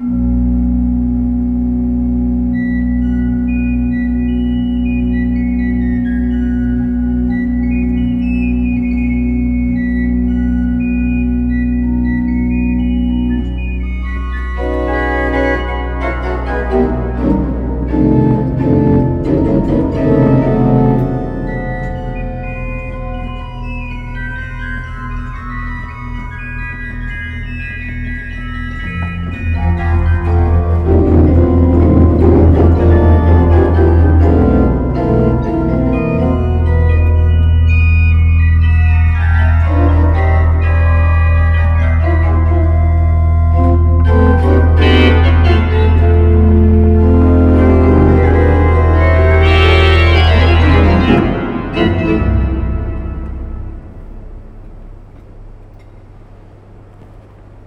you